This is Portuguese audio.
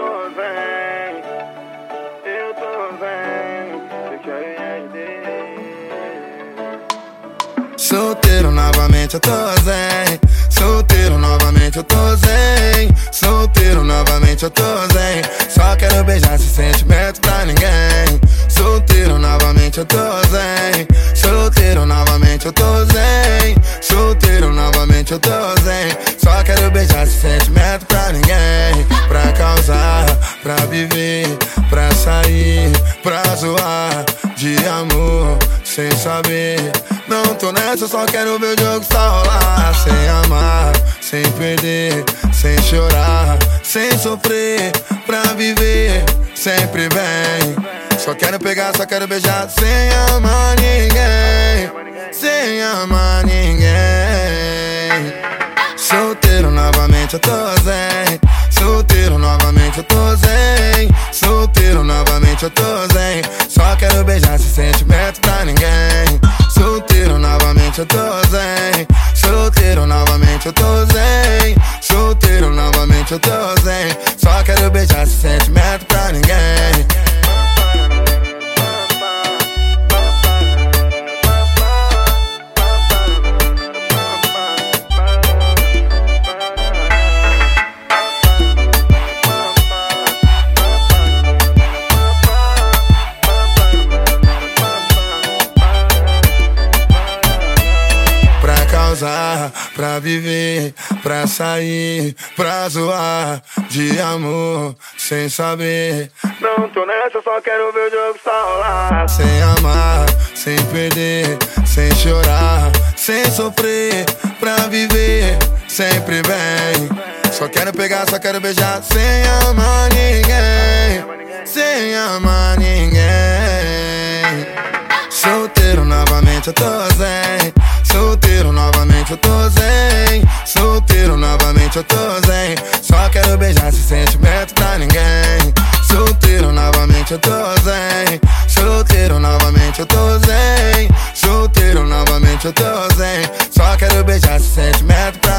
tô zen, eu tô zen, Solteiro novamente eu tô zen. Solteiro novamente eu tô zen. Solteiro novamente eu tô zen. Só quero beijar esse sentimento Sair, pra zoar De amor, sem saber Não tô nessa, só quero ver o jogo só rolar Sem amar, sem perder Sem chorar, sem sofrer Pra viver, sempre bem só quero pegar, só quero beijar sem amar ninguém. Sem amar ninguém. Solteiro novamente eu tô zen. Solteiro novamente eu tô zen. Solteiro novamente eu tô zen. Só quero beijar esse sentimento pra ninguém. Solteiro novamente eu tô zen. Solteiro novamente eu tô zen. Solteiro novamente eu tô zen. Só quero beijar esse sentimento pra ninguém. Causar, pra viver, pra sair, pra zoar de amor, sem saber. Não tô nessa, só quero ver o jogo só rolar. Sem amar, sem perder, sem chorar, sem sofrer, pra viver sempre bem. Só quero pegar, só quero beijar, sem amar ninguém, sem amar ninguém. Solteiro novamente eu tô zen noite eu tô zen. Só quero beijar esse sentimento pra ninguém. Solteiro novamente eu tô zen. Solteiro novamente eu tô zen. Solteiro novamente eu tô zen. Só quero beijar esse sentimento pra